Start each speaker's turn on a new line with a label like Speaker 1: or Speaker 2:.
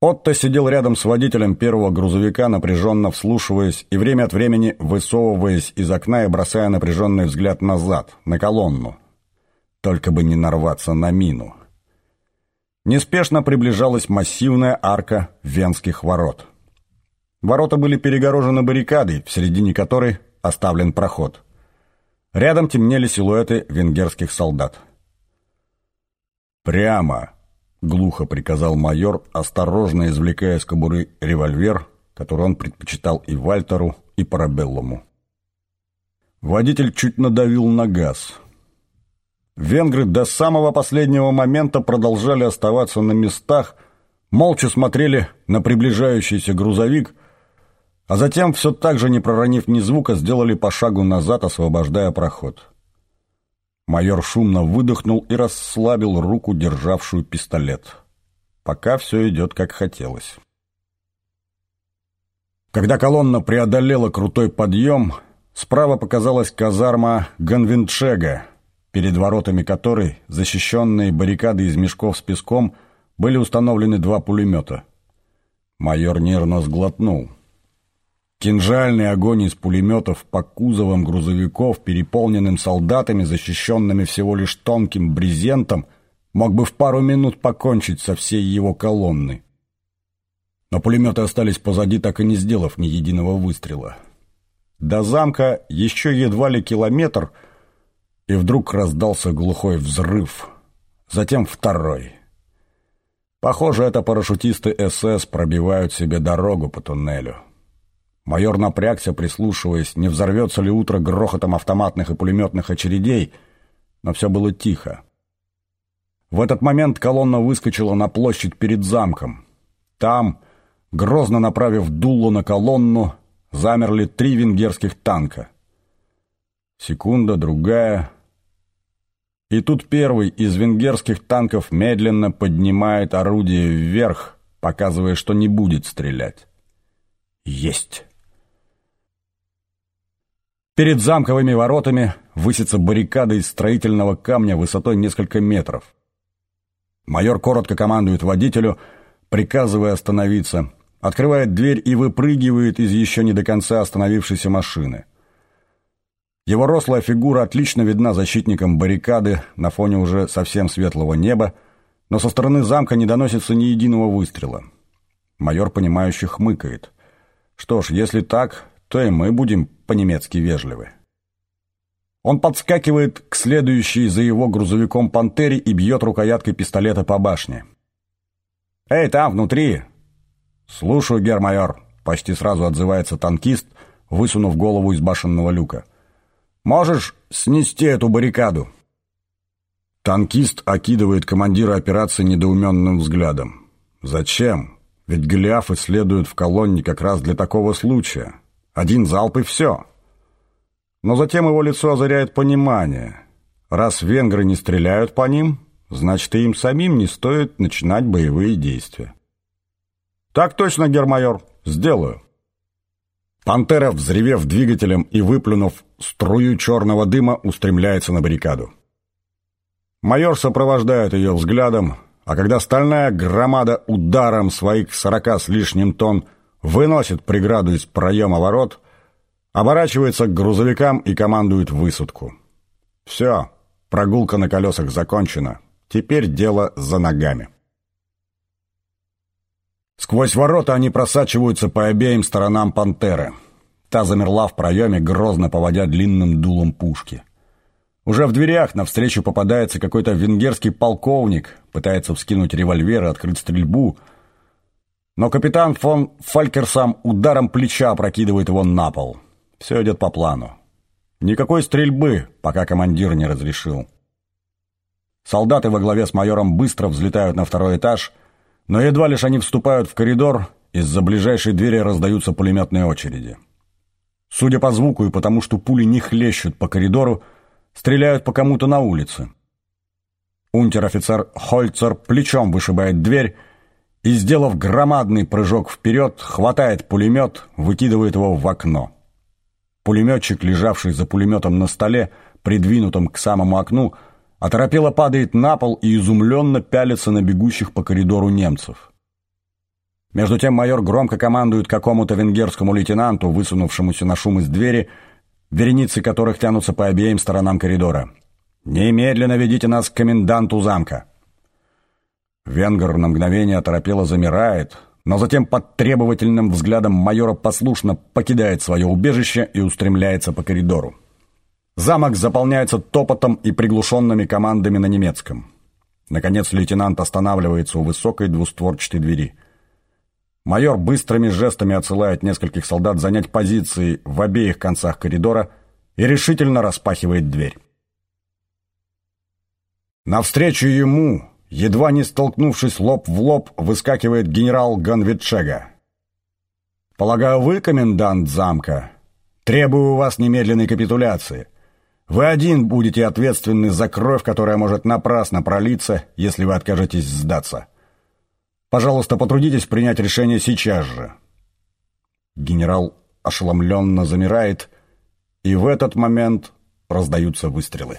Speaker 1: Отто сидел рядом с водителем первого грузовика, напряженно вслушиваясь и время от времени высовываясь из окна и бросая напряженный взгляд назад, на колонну. Только бы не нарваться на мину. Неспешно приближалась массивная арка Венских ворот. Ворота были перегорожены баррикадой, в середине которой оставлен проход. Рядом темнели силуэты венгерских солдат. «Прямо!» — глухо приказал майор, осторожно извлекая из кобуры револьвер, который он предпочитал и Вальтеру, и Парабеллуму. Водитель чуть надавил на газ. Венгры до самого последнего момента продолжали оставаться на местах, молча смотрели на приближающийся грузовик, а затем, все так же не проронив ни звука, сделали по шагу назад, освобождая проход. Майор шумно выдохнул и расслабил руку, державшую пистолет. Пока все идет как хотелось. Когда колонна преодолела крутой подъем, справа показалась казарма Ганвинчега, перед воротами которой, защищенные баррикады из мешков с песком, были установлены два пулемета. Майор нервно сглотнул. Кинжальный огонь из пулеметов по кузовам грузовиков, переполненным солдатами, защищенными всего лишь тонким брезентом, мог бы в пару минут покончить со всей его колонной. Но пулеметы остались позади, так и не сделав ни единого выстрела. До замка еще едва ли километр, и вдруг раздался глухой взрыв. Затем второй. Похоже, это парашютисты СС пробивают себе дорогу по туннелю. Майор напрягся, прислушиваясь, не взорвется ли утро грохотом автоматных и пулеметных очередей, но все было тихо. В этот момент колонна выскочила на площадь перед замком. Там, грозно направив дуло на колонну, замерли три венгерских танка. Секунда, другая. И тут первый из венгерских танков медленно поднимает орудие вверх, показывая, что не будет стрелять. Есть! Перед замковыми воротами высится баррикада из строительного камня высотой несколько метров. Майор коротко командует водителю, приказывая остановиться, открывает дверь и выпрыгивает из еще не до конца остановившейся машины. Его рослая фигура отлично видна защитникам баррикады на фоне уже совсем светлого неба, но со стороны замка не доносится ни единого выстрела. Майор, понимающе хмыкает. Что ж, если так, то и мы будем по-немецки вежливы. Он подскакивает к следующей за его грузовиком «Пантере» и бьет рукояткой пистолета по башне. «Эй, там, внутри!» «Слушаю, гермайор», — почти сразу отзывается танкист, высунув голову из башенного люка. «Можешь снести эту баррикаду?» Танкист окидывает командира операции недоуменным взглядом. «Зачем? Ведь Голиафы следуют в колонне как раз для такого случая. Один залп и все. Но затем его лицо озаряет понимание. Раз венгры не стреляют по ним, значит и им самим не стоит начинать боевые действия. «Так точно, гермайор, сделаю». Пантера, взревев двигателем и выплюнув струю черного дыма, устремляется на баррикаду. Майор сопровождает ее взглядом, а когда стальная громада ударом своих сорока с лишним тонн выносит преграду из проема ворот, оборачивается к грузовикам и командует высадку. Все, прогулка на колесах закончена. Теперь дело за ногами. Сквозь ворота они просачиваются по обеим сторонам пантеры. Та замерла в проеме, грозно поводя длинным дулом пушки. Уже в дверях навстречу попадается какой-то венгерский полковник, пытается вскинуть револьвер и открыть стрельбу — но капитан фон Фалькерсам ударом плеча опрокидывает его на пол. Все идет по плану. Никакой стрельбы, пока командир не разрешил. Солдаты во главе с майором быстро взлетают на второй этаж, но едва лишь они вступают в коридор, из-за ближайшей двери раздаются пулеметные очереди. Судя по звуку и потому, что пули не хлещут по коридору, стреляют по кому-то на улице. Унтер-офицер Хольцер плечом вышибает дверь, и, сделав громадный прыжок вперед, хватает пулемет, выкидывает его в окно. Пулеметчик, лежавший за пулеметом на столе, придвинутом к самому окну, оторопело падает на пол и изумленно пялится на бегущих по коридору немцев. Между тем майор громко командует какому-то венгерскому лейтенанту, высунувшемуся на шум из двери, вереницы которых тянутся по обеим сторонам коридора. «Немедленно ведите нас к коменданту замка!» Венгер на мгновение оторопело замирает, но затем под требовательным взглядом майора послушно покидает свое убежище и устремляется по коридору. Замок заполняется топотом и приглушенными командами на немецком. Наконец лейтенант останавливается у высокой двустворчатой двери – Майор быстрыми жестами отсылает нескольких солдат занять позиции в обеих концах коридора и решительно распахивает дверь. Навстречу ему, едва не столкнувшись лоб в лоб, выскакивает генерал Ганвитшега. «Полагаю, вы комендант замка? Требую у вас немедленной капитуляции. Вы один будете ответственны за кровь, которая может напрасно пролиться, если вы откажетесь сдаться». Пожалуйста, потрудитесь принять решение сейчас же». Генерал ошеломленно замирает, и в этот момент раздаются выстрелы.